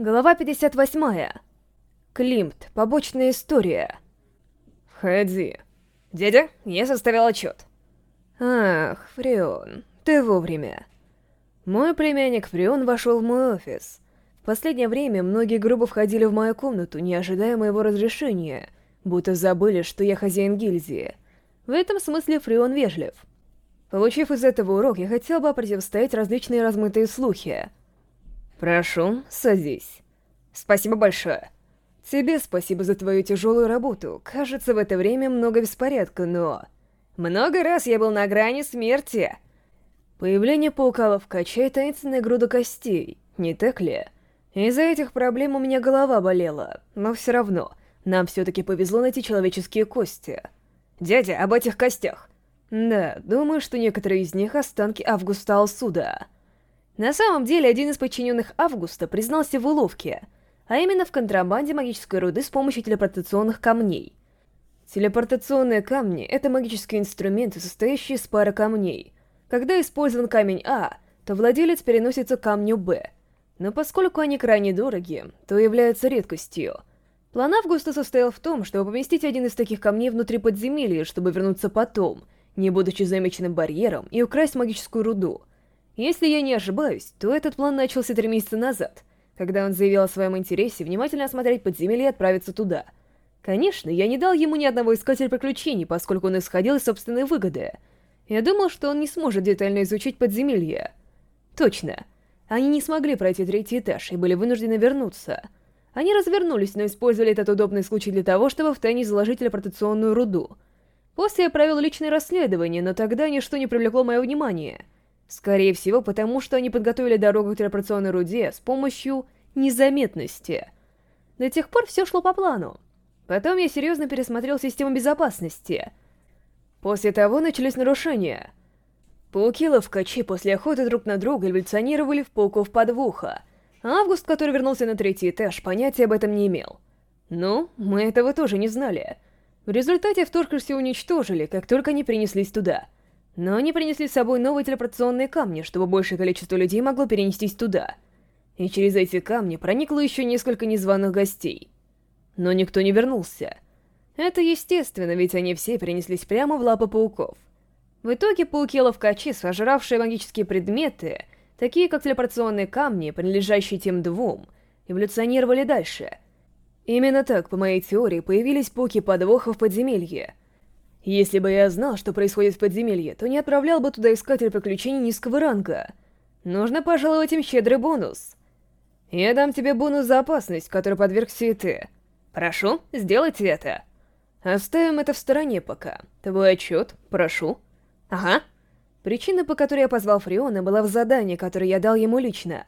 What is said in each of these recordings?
Глава 58. Климт. Побочная история. Входи. Дядя, я составил отчет. Ах, Фреон, ты вовремя. Мой племянник Фреон вошел в мой офис. В последнее время многие грубо входили в мою комнату, не ожидая моего разрешения, будто забыли, что я хозяин гильдии. В этом смысле Фреон вежлив. Получив из этого урок, я хотел бы противостоять различные размытые слухи — «Прошу, садись». «Спасибо большое». «Тебе спасибо за твою тяжелую работу. Кажется, в это время много беспорядка, но...» «Много раз я был на грани смерти». Появление паука качает таинственная груда костей, не так ли? Из-за этих проблем у меня голова болела, но все равно, нам все-таки повезло найти человеческие кости. Дядя, об этих костях. Да, думаю, что некоторые из них останки Августа Алсуда. На самом деле, один из подчиненных Августа признался в уловке, а именно в контрабанде магической руды с помощью телепортационных камней. Телепортационные камни — это магические инструменты, состоящие из пары камней. Когда использован камень А, то владелец переносится к камню Б. Но поскольку они крайне дороги, то являются редкостью. План Августа состоял в том, чтобы поместить один из таких камней внутри подземелья, чтобы вернуться потом, не будучи замеченным барьером, и украсть магическую руду — если я не ошибаюсь, то этот план начался три месяца назад, когда он заявил о своем интересе внимательно осмотреть подземелье и отправиться туда. Конечно, я не дал ему ни одного искателя приключений, поскольку он исходил из собственной выгоды. Я думал, что он не сможет детально изучить подземелье. Точно. Они не смогли пройти третий этаж и были вынуждены вернуться. Они развернулись, но использовали этот удобный случай для того, чтобы втайне заложить телепортационную руду. После я провел личное расследование, но тогда ничто не привлекло мое внимание — Скорее всего, потому что они подготовили дорогу к телепортационной руде с помощью незаметности. До тех пор все шло по плану. Потом я серьезно пересмотрел систему безопасности. После того начались нарушения. Пауки-ловкачи после охоты друг на друга эволюционировали в пауков подвуха. Август, который вернулся на третий этаж, понятия об этом не имел. Ну, мы этого тоже не знали. В результате вторгшихся уничтожили, как только они принеслись туда — но они принесли с собой новые телепортационные камни, чтобы большее количество людей могло перенестись туда. И через эти камни проникло еще несколько незваных гостей. Но никто не вернулся. Это естественно, ведь они все перенеслись прямо в лапы пауков. В итоге пауки-ловкачи, сожравшие магические предметы, такие как телепортационные камни, принадлежащие тем двум, эволюционировали дальше. Именно так, по моей теории, появились пауки-подвоха в подземелье — если бы я знал, что происходит в подземелье, то не отправлял бы туда искателя приключений низкого ранга. Нужно пожаловать им щедрый бонус. Я дам тебе бонус за опасность, который подвергся и ты. Прошу, сделайте это. Оставим это в стороне пока. Твой отчет, прошу. Ага. Причина, по которой я позвал Фриона, была в задании, которое я дал ему лично.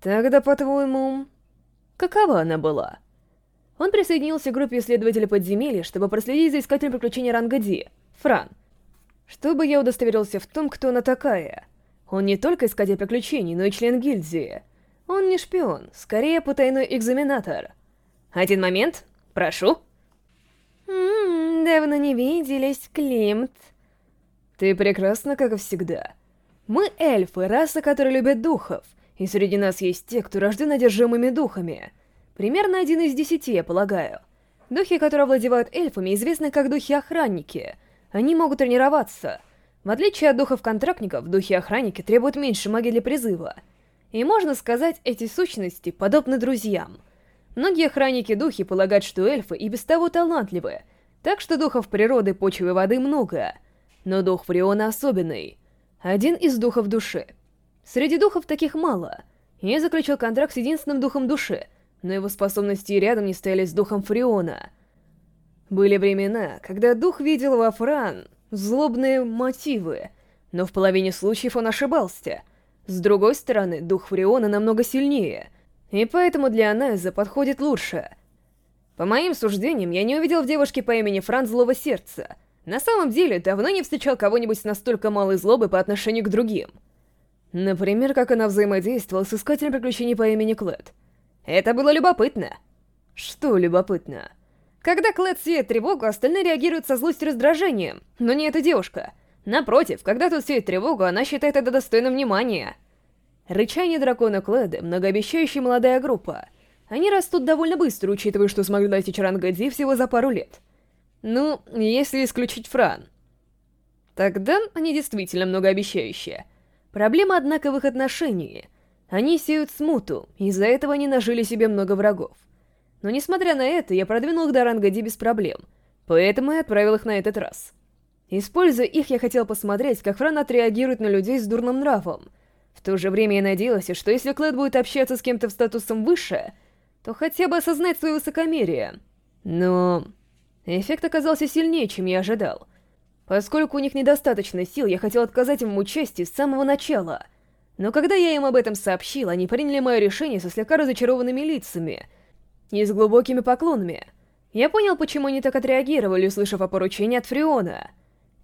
Тогда, по-твоему, какова она была? Он присоединился к группе исследователей подземелья, чтобы проследить за искателем приключений ранга Ди, Фран. Чтобы я удостоверился в том, кто она такая. Он не только искатель приключений, но и член гильдии. Он не шпион, скорее потайной экзаменатор. Один момент, прошу. Ммм, давно не виделись, Климт. Ты прекрасна, как и всегда. Мы эльфы, раса, которая любит духов, и среди нас есть те, кто рожден одержимыми духами — Примерно один из десяти, я полагаю. Духи, которые овладевают эльфами, известны как духи-охранники. Они могут тренироваться. В отличие от духов-контрактников, духи-охранники требуют меньше магии для призыва. И можно сказать, эти сущности подобны друзьям. Многие охранники-духи полагают, что эльфы и без того талантливы, так что духов природы, почвы и воды много. Но дух Фриона особенный. Один из духов души. Среди духов таких мало. Я заключил контракт с единственным духом души — но его способности рядом не стояли с духом Фриона. Были времена, когда дух видел во Фран злобные мотивы, но в половине случаев он ошибался. С другой стороны, дух Фриона намного сильнее, и поэтому для анализа подходит лучше. По моим суждениям, я не увидел в девушке по имени Фран злого сердца. На самом деле, давно не встречал кого-нибудь с настолько малой злобой по отношению к другим. Например, как она взаимодействовала с искателем приключений по имени Клэд — это было любопытно. Что любопытно? Когда Клэд сеет тревогу, остальные реагируют со злостью и раздражением. Но не эта девушка. Напротив, когда тут сеет тревогу, она считает это достойным внимания. Рычание дракона Клэда — многообещающая молодая группа. Они растут довольно быстро, учитывая, что смогли достичь ранга Ди всего за пару лет. Ну, если исключить Фран. Тогда они действительно многообещающие. Проблема, однако, в их отношении. Они сеют смуту, из-за этого они нажили себе много врагов. Но несмотря на это, я продвинул их до ранга Ди без проблем, поэтому я отправил их на этот раз. Используя их, я хотел посмотреть, как Фран отреагирует на людей с дурным нравом. В то же время я надеялся, что если Клэд будет общаться с кем-то в статусом выше, то хотя бы осознать свое высокомерие. Но... Эффект оказался сильнее, чем я ожидал. Поскольку у них недостаточно сил, я хотел отказать им в с самого начала. Но когда я им об этом сообщил, они приняли мое решение со слегка разочарованными лицами и с глубокими поклонами. Я понял, почему они так отреагировали, услышав о поручении от Фриона.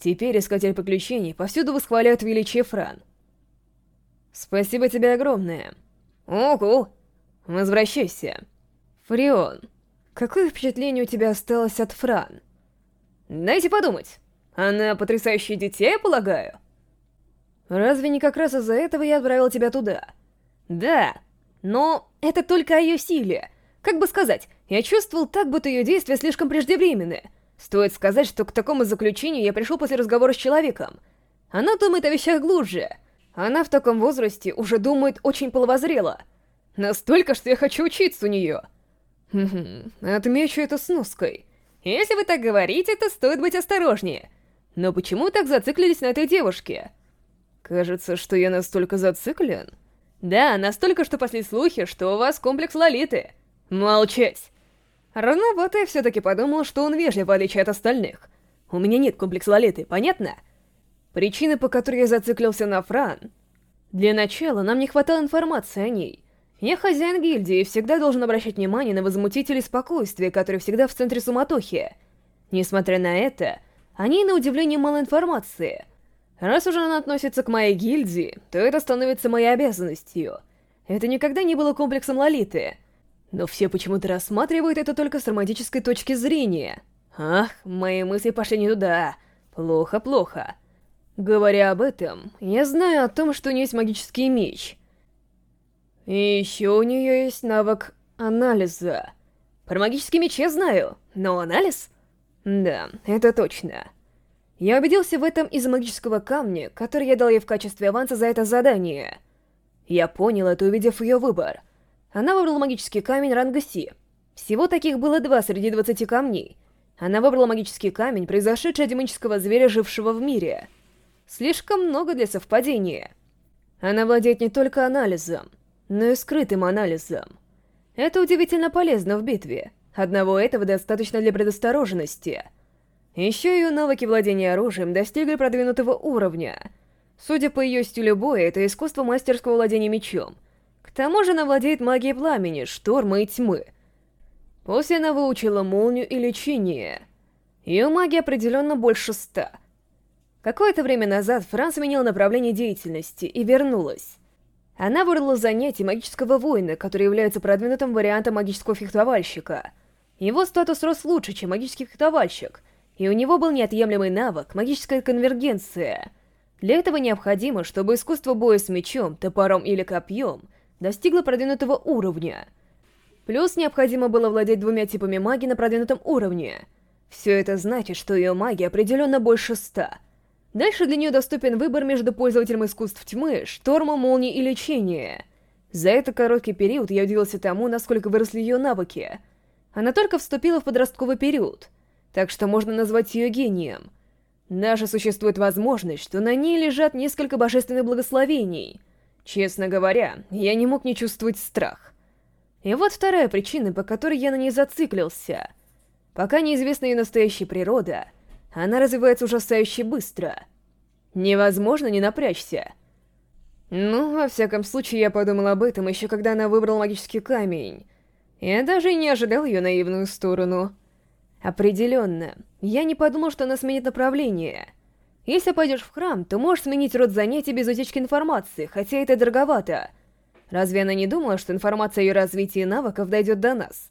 Теперь Искатель Приключений повсюду восхваляют величие Фран. Спасибо тебе огромное. Ого! Возвращайся. Фрион, какое впечатление у тебя осталось от Фран? Дайте подумать. Она потрясающее дитя, я полагаю? Разве не как раз из-за этого я отправил тебя туда? Да, но это только о ее силе. Как бы сказать, я чувствовал так, будто ее действия слишком преждевременны. Стоит сказать, что к такому заключению я пришел после разговора с человеком. Она думает о вещах глубже. Она в таком возрасте уже думает очень половозрело. Настолько, что я хочу учиться у нее. Отмечу это сноской. Если вы так говорите, то стоит быть осторожнее. Но почему так зациклились на этой девушке? Кажется, что я настолько зациклен. Да, настолько, что пошли слухи, что у вас комплекс Лолиты. Молчать. Рановато я все-таки подумал, что он вежлив, в отличие от остальных. У меня нет комплекса Лолиты, понятно? Причины, по которой я зациклился на Фран... Для начала нам не хватало информации о ней. Я хозяин гильдии и всегда должен обращать внимание на возмутителей спокойствия, которые всегда в центре суматохи. Несмотря на это, о ней, на удивление, мало информации. Раз уже она относится к моей гильдии, то это становится моей обязанностью. Это никогда не было комплексом Лолиты — но все почему-то рассматривают это только с романтической точки зрения. Ах, мои мысли пошли не туда. Плохо, плохо. Говоря об этом, я знаю о том, что у нее есть магический меч. И еще у нее есть навык анализа. Про магический меч я знаю, но анализ? Да, это точно. Я убедился в этом из магического камня, который я дал ей в качестве аванса за это задание. Я понял это, увидев ее выбор — она выбрала магический камень ранга Си. Всего таких было два среди 20 камней. Она выбрала магический камень, произошедший от демонического зверя, жившего в мире. Слишком много для совпадения. Она владеет не только анализом, но и скрытым анализом. Это удивительно полезно в битве. Одного этого достаточно для предосторожности. Еще ее навыки владения оружием достигли продвинутого уровня. Судя по ее стилю боя, это искусство мастерского владения мечом — к тому же она владеет магией пламени, шторма и тьмы. После она выучила молнию и лечение. Ее магия определенно больше ста. Какое-то время назад Фран сменила направление деятельности и вернулась. Она выбрала занятие магического воина, который является продвинутым вариантом магического фехтовальщика. Его статус рос лучше, чем магический фехтовальщик, и у него был неотъемлемый навык — магическая конвергенция. Для этого необходимо, чтобы искусство боя с мечом, топором или копьем — достигла продвинутого уровня. Плюс необходимо было владеть двумя типами магии на продвинутом уровне. Все это значит, что ее магия определенно больше ста. Дальше для нее доступен выбор между пользователем искусств тьмы, штормом, молнии и лечения. За этот короткий период я удивился тому, насколько выросли ее навыки. Она только вступила в подростковый период, так что можно назвать ее гением. Даже существует возможность, что на ней лежат несколько божественных благословений — Честно говоря, я не мог не чувствовать страх. И вот вторая причина, по которой я на ней зациклился. Пока неизвестна ее настоящая природа, она развивается ужасающе быстро. Невозможно не напрячься. Ну, во всяком случае, я подумал об этом еще когда она выбрала магический камень. Я даже не ожидал ее наивную сторону. Определенно, я не подумал, что она сменит направление — если пойдешь в храм, то можешь сменить род занятий без утечки информации, хотя это дороговато. Разве она не думала, что информация о ее развитии навыков дойдет до нас?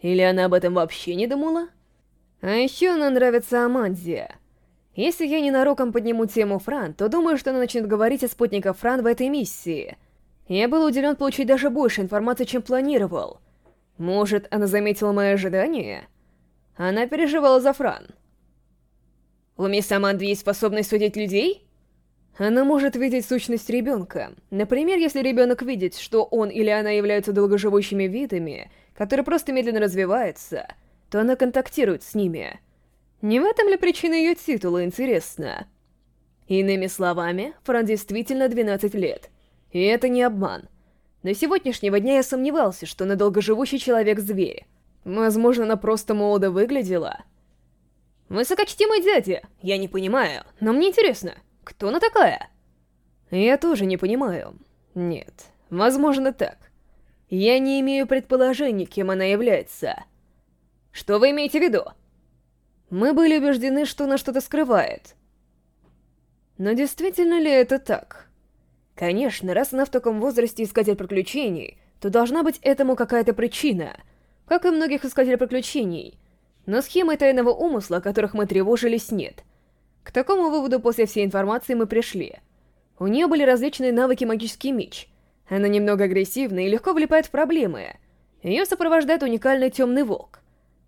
Или она об этом вообще не думала? А еще она нравится Амандия. Если я ненароком подниму тему Фран, то думаю, что она начнет говорить о спутниках Фран в этой миссии. Я был удивлен получить даже больше информации, чем планировал. Может, она заметила мои ожидания? Она переживала за Фран. У мисс Аманды есть способность судить людей? Она может видеть сущность ребенка. Например, если ребенок видит, что он или она являются долгоживущими видами, которые просто медленно развиваются, то она контактирует с ними. Не в этом ли причина ее титула, интересно? Иными словами, Фран действительно 12 лет. И это не обман. До сегодняшнего дня я сомневался, что она долгоживущий человек-зверь. Возможно, она просто молодо выглядела. «Высокочтимый дядя, я не понимаю, но мне интересно, кто она такая?» «Я тоже не понимаю. Нет, возможно так. Я не имею предположений, кем она является». «Что вы имеете в виду?» Мы были убеждены, что она что-то скрывает. Но действительно ли это так? Конечно, раз она в таком возрасте искатель приключений, то должна быть этому какая-то причина, как и многих искателей приключений. Но схемы тайного умысла, о которых мы тревожились, нет. К такому выводу после всей информации мы пришли. У нее были различные навыки магический меч. Она немного агрессивна и легко влипает в проблемы. Ее сопровождает уникальный темный волк.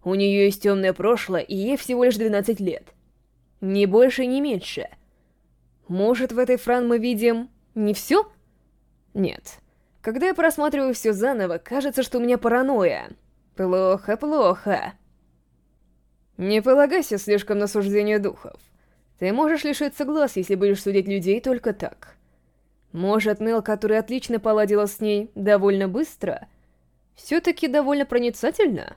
У нее есть темное прошлое, и ей всего лишь 12 лет. Ни больше, ни меньше. Может, в этой Фран мы видим... не все? Нет. Когда я просматриваю все заново, кажется, что у меня паранойя. Плохо, плохо. Не полагайся слишком на суждение духов. Ты можешь лишиться глаз, если будешь судить людей только так. Может, Нел, который отлично поладила с ней довольно быстро, все-таки довольно проницательно?